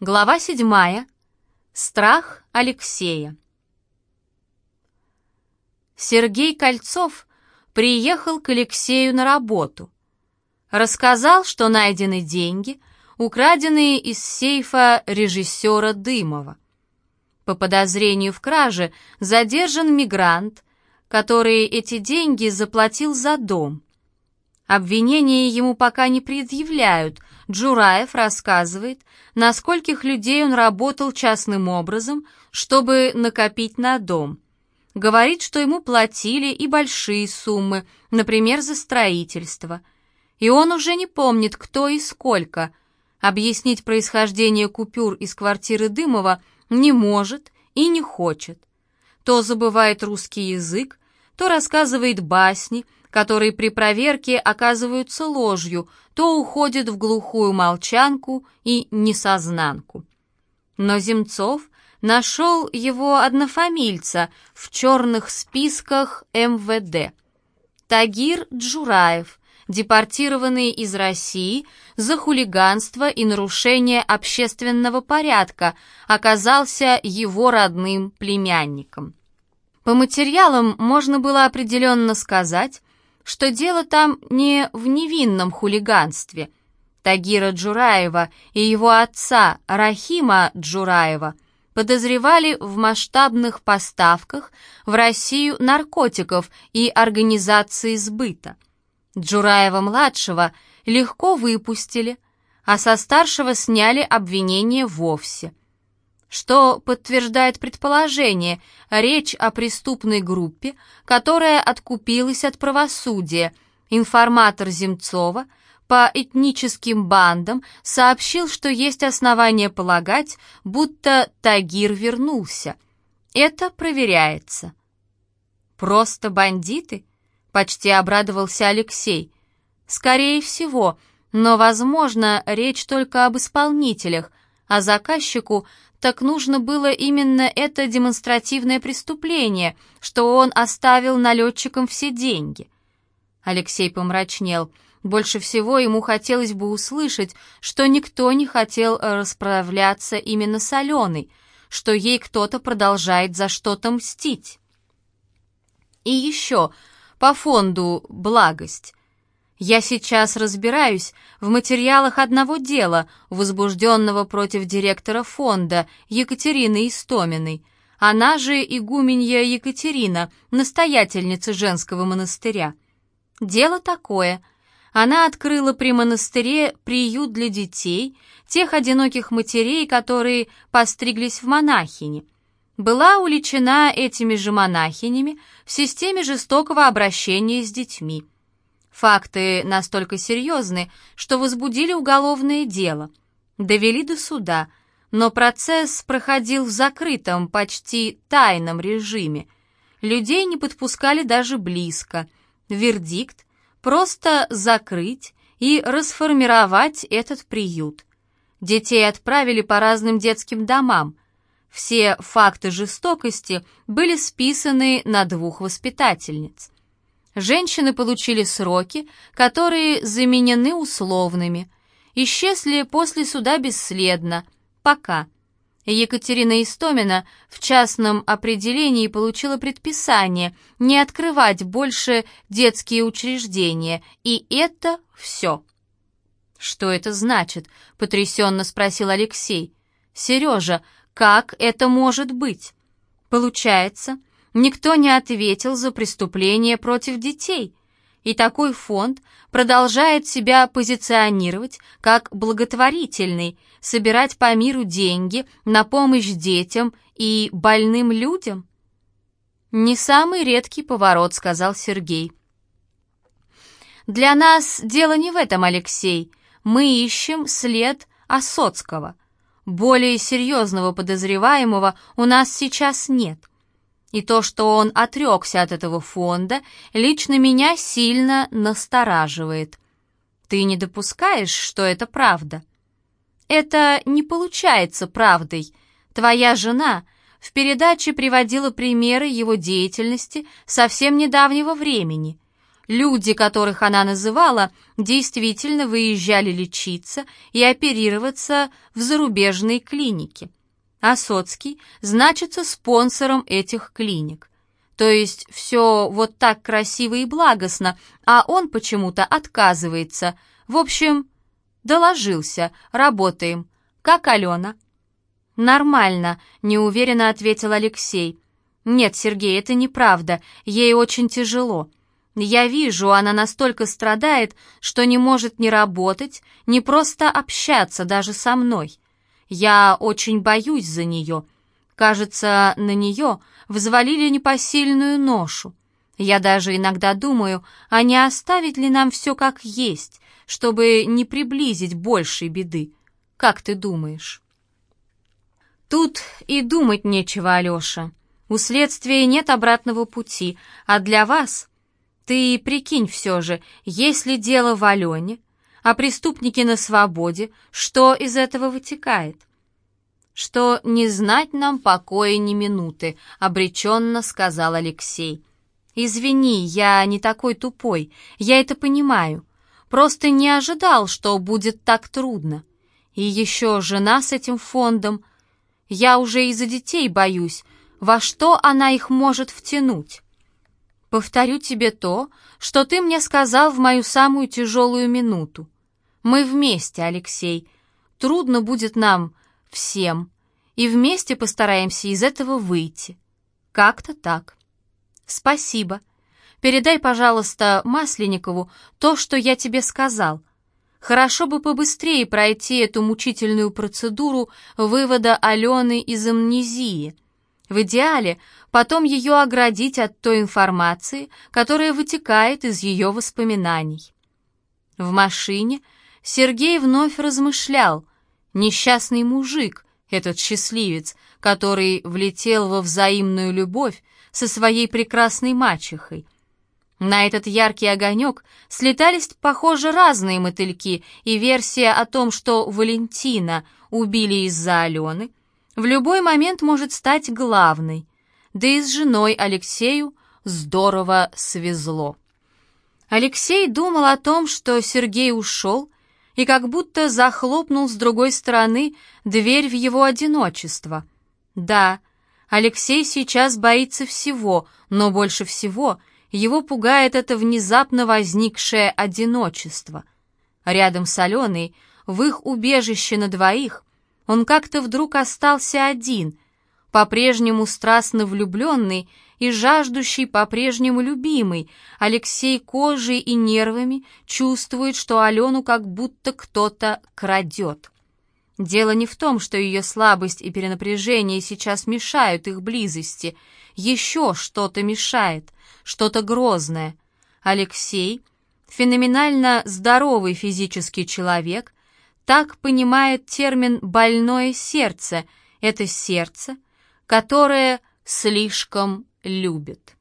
Глава седьмая. Страх Алексея. Сергей Кольцов приехал к Алексею на работу. Рассказал, что найдены деньги, украденные из сейфа режиссера Дымова. По подозрению в краже задержан мигрант, который эти деньги заплатил за дом. Обвинения ему пока не предъявляют. Джураев рассказывает, на скольких людей он работал частным образом, чтобы накопить на дом. Говорит, что ему платили и большие суммы, например, за строительство. И он уже не помнит, кто и сколько. Объяснить происхождение купюр из квартиры Дымова не может и не хочет. То забывает русский язык, то рассказывает басни – которые при проверке оказываются ложью, то уходят в глухую молчанку и несознанку. Но Земцов нашел его однофамильца в черных списках МВД. Тагир Джураев, депортированный из России за хулиганство и нарушение общественного порядка, оказался его родным племянником. По материалам можно было определенно сказать, что дело там не в невинном хулиганстве. Тагира Джураева и его отца Рахима Джураева подозревали в масштабных поставках в Россию наркотиков и организации сбыта. Джураева-младшего легко выпустили, а со старшего сняли обвинение вовсе что подтверждает предположение, речь о преступной группе, которая откупилась от правосудия. Информатор Земцова по этническим бандам сообщил, что есть основания полагать, будто Тагир вернулся. Это проверяется. «Просто бандиты?» — почти обрадовался Алексей. «Скорее всего, но, возможно, речь только об исполнителях, а заказчику так нужно было именно это демонстративное преступление, что он оставил налетчикам все деньги. Алексей помрачнел. Больше всего ему хотелось бы услышать, что никто не хотел расправляться именно с Аленой, что ей кто-то продолжает за что-то мстить. И еще, по фонду «Благость», я сейчас разбираюсь в материалах одного дела, возбужденного против директора фонда Екатерины Истоминой. Она же игуменья Екатерина, настоятельница женского монастыря. Дело такое. Она открыла при монастыре приют для детей, тех одиноких матерей, которые постриглись в монахини. Была уличена этими же монахинями в системе жестокого обращения с детьми – Факты настолько серьезны, что возбудили уголовное дело. Довели до суда, но процесс проходил в закрытом, почти тайном режиме. Людей не подпускали даже близко. Вердикт — просто закрыть и расформировать этот приют. Детей отправили по разным детским домам. Все факты жестокости были списаны на двух воспитательниц. Женщины получили сроки, которые заменены условными. Исчезли после суда бесследно. Пока. Екатерина Истомина в частном определении получила предписание не открывать больше детские учреждения, и это все. «Что это значит?» — потрясенно спросил Алексей. «Сережа, как это может быть?» «Получается, Никто не ответил за преступления против детей, и такой фонд продолжает себя позиционировать как благотворительный, собирать по миру деньги на помощь детям и больным людям. «Не самый редкий поворот», — сказал Сергей. «Для нас дело не в этом, Алексей. Мы ищем след Осоцкого. Более серьезного подозреваемого у нас сейчас нет. И то, что он отрекся от этого фонда, лично меня сильно настораживает. Ты не допускаешь, что это правда? Это не получается правдой. Твоя жена в передаче приводила примеры его деятельности совсем недавнего времени. Люди, которых она называла, действительно выезжали лечиться и оперироваться в зарубежные клиники. А Соцкий значится спонсором этих клиник. То есть все вот так красиво и благостно, а он почему-то отказывается. В общем, доложился, работаем. Как Алена? «Нормально», — неуверенно ответил Алексей. «Нет, Сергей, это неправда, ей очень тяжело. Я вижу, она настолько страдает, что не может ни работать, ни просто общаться даже со мной. Я очень боюсь за нее. Кажется, на нее взвалили непосильную ношу. Я даже иногда думаю, а не оставить ли нам все как есть, чтобы не приблизить большей беды. Как ты думаешь?» Тут и думать нечего, Алеша. У следствия нет обратного пути, а для вас... Ты прикинь все же, если дело в Алене, а преступники на свободе, что из этого вытекает? Что не знать нам покоя ни минуты, обреченно сказал Алексей. Извини, я не такой тупой, я это понимаю. Просто не ожидал, что будет так трудно. И еще жена с этим фондом — я уже из-за детей боюсь, во что она их может втянуть. Повторю тебе то, что ты мне сказал в мою самую тяжелую минуту. Мы вместе, Алексей. Трудно будет нам всем, и вместе постараемся из этого выйти. Как-то так. Спасибо. Передай, пожалуйста, Масленникову то, что я тебе сказал. Хорошо бы побыстрее пройти эту мучительную процедуру вывода Алены из амнезии. В идеале потом ее оградить от той информации, которая вытекает из ее воспоминаний. В машине Сергей вновь размышлял. Несчастный мужик, этот счастливец, который влетел во взаимную любовь со своей прекрасной мачехой — на этот яркий огонек слетались, похоже, разные мотыльки, и версия о том, что Валентина убили из-за Алены, в любой момент может стать главной. Да и с женой Алексею здорово свезло. Алексей думал о том, что Сергей ушел, и как будто захлопнул с другой стороны дверь в его одиночество. Да, Алексей сейчас боится всего, но больше всего — его пугает это внезапно возникшее одиночество. Рядом с Аленой, в их убежище на двоих, он как-то вдруг остался один, по-прежнему страстно влюбленный и жаждущий по-прежнему любимый, Алексей кожей и нервами чувствует, что Алену как будто кто-то крадет. Дело не в том, что ее слабость и перенапряжение сейчас мешают их близости. Еще что-то мешает, что-то грозное. Алексей, феноменально здоровый физический человек, так понимает термин «больное сердце». Это сердце, которое слишком любит.